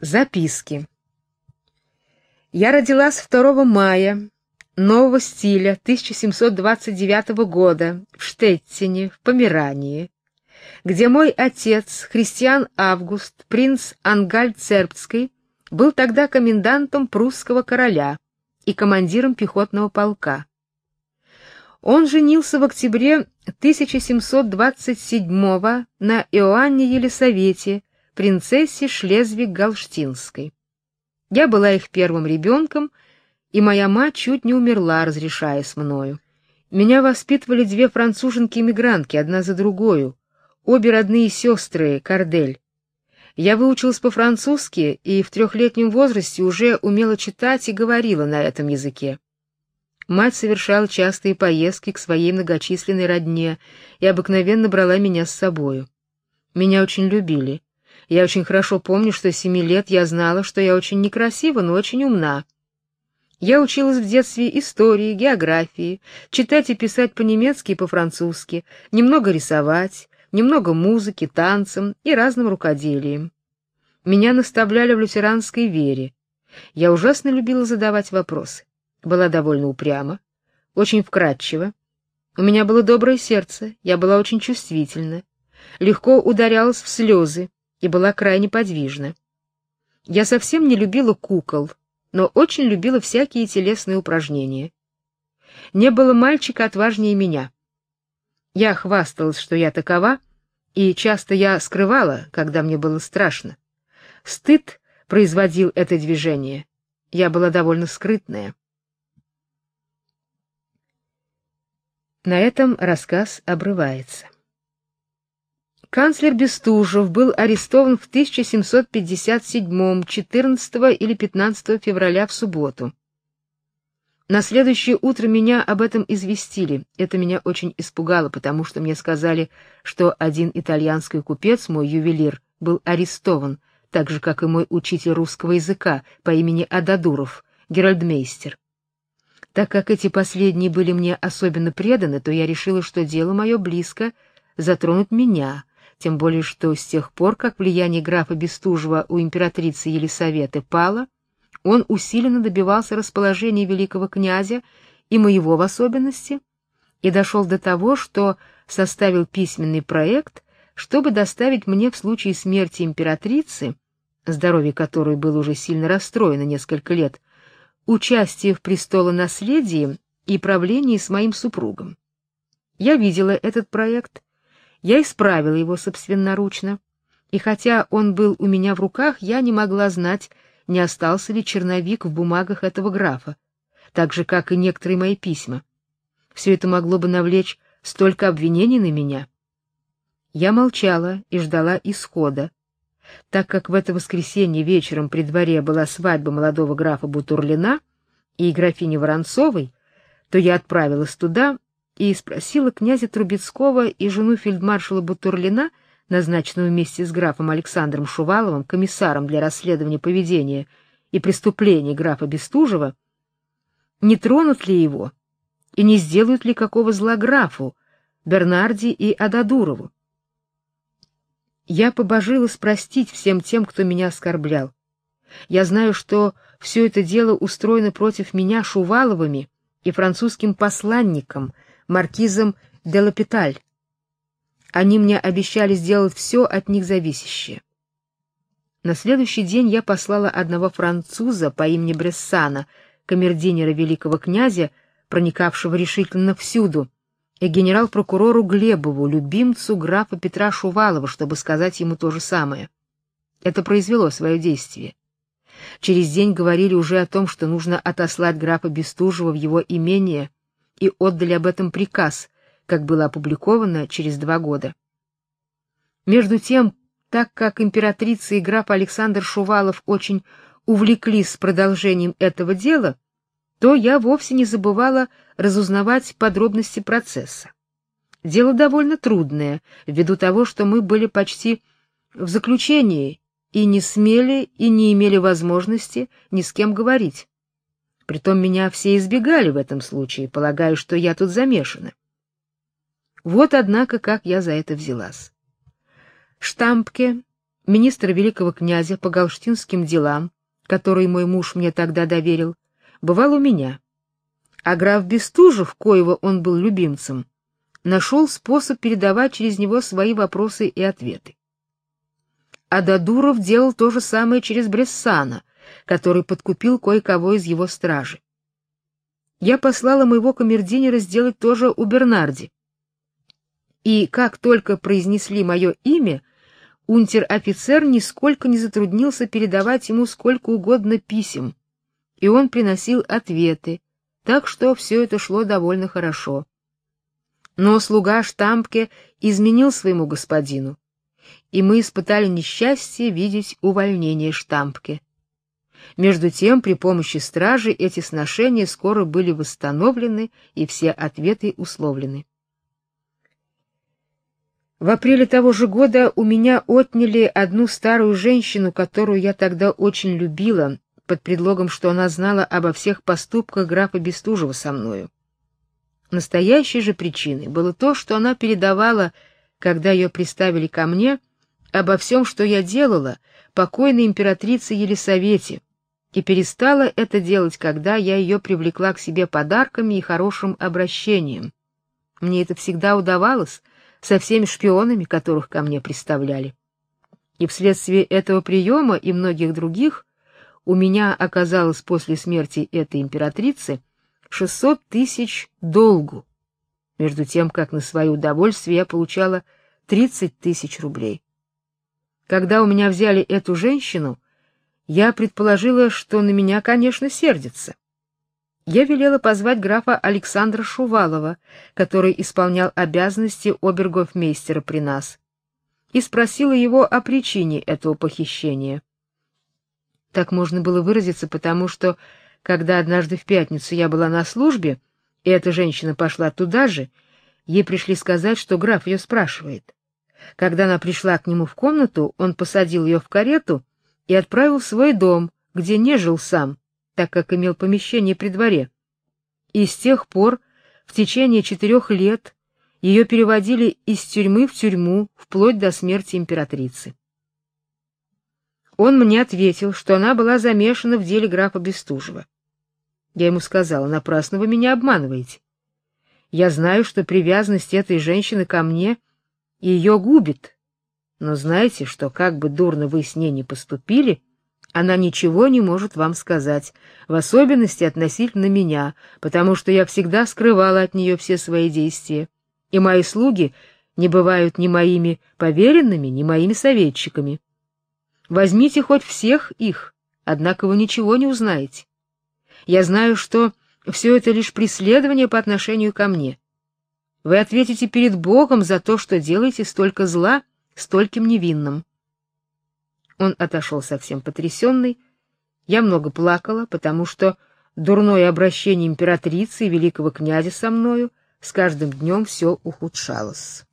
Записки. Я родилась 2 мая нового стиля 1729 года в Штеттине, в Померании, где мой отец, Христиан Август, принц Ангальд-Цербский, был тогда комендантом прусского короля и командиром пехотного полка. Он женился в октябре 1727 на Иоанне Елисавете, принцессе Шлезвиг-Галштинской. Я была их первым ребенком, и моя мать чуть не умерла, разрешаясь мною. Меня воспитывали две француженки-эмигрантки, одна за другой, обе родные сестры Кардель. Я выучилась по-французски и в трехлетнем возрасте уже умела читать и говорила на этом языке. Мать совершала частые поездки к своей многочисленной родне и обыкновенно брала меня с собою. Меня очень любили. Я очень хорошо помню, что с семи лет я знала, что я очень некрасива, но очень умна. Я училась в детстве истории, географии, читать и писать по-немецки и по-французски, немного рисовать, немного музыки, танцам и разным рукоделием. Меня наставляли в лютеранской вере. Я ужасно любила задавать вопросы. Была довольно упряма, очень вкрадчива. У меня было доброе сердце, я была очень чувствительна, легко ударялась в слезы, и была крайне подвижна. Я совсем не любила кукол, но очень любила всякие телесные упражнения. Не было мальчика отважнее меня. Я хвасталась, что я такова, и часто я скрывала, когда мне было страшно. Стыд производил это движение. Я была довольно скрытная. На этом рассказ обрывается. Канцлер Бестужев был арестован в 1757 14 или 15 февраля в субботу. На следующее утро меня об этом известили. Это меня очень испугало, потому что мне сказали, что один итальянский купец, мой ювелир, был арестован, так же как и мой учитель русского языка по имени Ададуров, Геральдмейстер. Так как эти последние были мне особенно преданы, то я решила, что дело мое близко затронуть меня тем более что с тех пор, как влияние графа Бестужева у императрицы Елисаветы пало, он усиленно добивался расположения великого князя и моего в особенности, и дошел до того, что составил письменный проект, чтобы доставить мне в случае смерти императрицы, здоровье которой было уже сильно расстроено несколько лет, участие в престолонаследии и правлении с моим супругом. Я видела этот проект я исправила его собственноручно, и хотя он был у меня в руках, я не могла знать, не остался ли черновик в бумагах этого графа, так же как и некоторые мои письма. Все это могло бы навлечь столько обвинений на меня. Я молчала и ждала исхода. Так как в это воскресенье вечером при дворе была свадьба молодого графа Бутурлина и графини Воронцовой, то я отправилась туда и спросила князя Трубецкого и жену фельдмаршала Бутурлина, назначенную вместе с графом Александром Шуваловым комиссаром для расследования поведения и преступлений графа Бестужева, не тронут ли его и не сделают ли какого зла графу, Бернарди и Ададурову. Я побожилась простить всем тем, кто меня оскорблял. Я знаю, что все это дело устроено против меня Шуваловыми и французским посланником — маркизом де Лапиталь. Они мне обещали сделать все от них зависящее. На следующий день я послала одного француза по имени Брессана, камердинера великого князя, проникавшего решительно всюду, и генерал-прокурору Глебову, любимцу графа Петра Шувалова, чтобы сказать ему то же самое. Это произвело свое действие. Через день говорили уже о том, что нужно отослать графа Бестужева в его имение и отдали об этом приказ, как было опубликовано через два года. Между тем, так как императрица и граф Александр Шувалов очень увлеклись продолжением этого дела, то я вовсе не забывала разузнавать подробности процесса. Дело довольно трудное, ввиду того, что мы были почти в заключении и не смели и не имели возможности ни с кем говорить. Притом меня все избегали в этом случае, полагая, что я тут замешана. Вот однако как я за это взялась. Штампке, министр великого князя по галштинским делам, который мой муж мне тогда доверил, бывал у меня. А граф Бестужев, коего он был любимцем, нашел способ передавать через него свои вопросы и ответы. А Дадуров делал то же самое через Брессана, который подкупил кое-кого из его стражи. Я послала моего камердинера сделать тоже у Бернарди. И как только произнесли мое имя, унтер-офицер нисколько не затруднился передавать ему сколько угодно писем, и он приносил ответы, так что все это шло довольно хорошо. Но слуга Штампке изменил своему господину, и мы испытали несчастье видеть увольнение Штампке. Между тем, при помощи стражи эти сношения скоро были восстановлены и все ответы условлены. В апреле того же года у меня отняли одну старую женщину, которую я тогда очень любила, под предлогом, что она знала обо всех поступках графа Бестужева со мною. Настоящей же причиной было то, что она передавала, когда ее приставили ко мне, обо всем, что я делала, покойной императрице Елисавете, и перестала это делать, когда я ее привлекла к себе подарками и хорошим обращением. Мне это всегда удавалось, со всеми шпионами, которых ко мне представляли. И вследствие этого приема и многих других у меня оказалось после смерти этой императрицы 600 тысяч долгу, между тем, как на свое удовольствие я получала 30 тысяч рублей. Когда у меня взяли эту женщину, я предположила, что на меня, конечно, сердится я велела позвать графа Александра Шувалова, который исполнял обязанности обергофмейстера при нас, и спросила его о причине этого похищения. Так можно было выразиться, потому что, когда однажды в пятницу я была на службе, и эта женщина пошла туда же, ей пришли сказать, что граф ее спрашивает. Когда она пришла к нему в комнату, он посадил ее в карету и отправил в свой дом, где не жил сам, так как имел помещение при дворе. И с тех пор, в течение четырех лет, ее переводили из тюрьмы в тюрьму вплоть до смерти императрицы. Он мне ответил, что она была замешана в деле графа Бестужева. Я ему сказала: "Напрасно вы меня обманываете. Я знаю, что привязанность этой женщины ко мне ее губит. Но знаете, что как бы дурно вы с ней не поступили, она ничего не может вам сказать, в особенности относительно меня, потому что я всегда скрывала от нее все свои действия, и мои слуги не бывают ни моими поверенными, ни моими советчиками. Возьмите хоть всех их, однако вы ничего не узнаете. Я знаю, что все это лишь преследование по отношению ко мне. Вы ответите перед Богом за то, что делаете столько зла стольким невинным. Он отошел совсем потрясенный. Я много плакала, потому что дурное обращение императрицы и великого князя со мною с каждым днем все ухудшалось.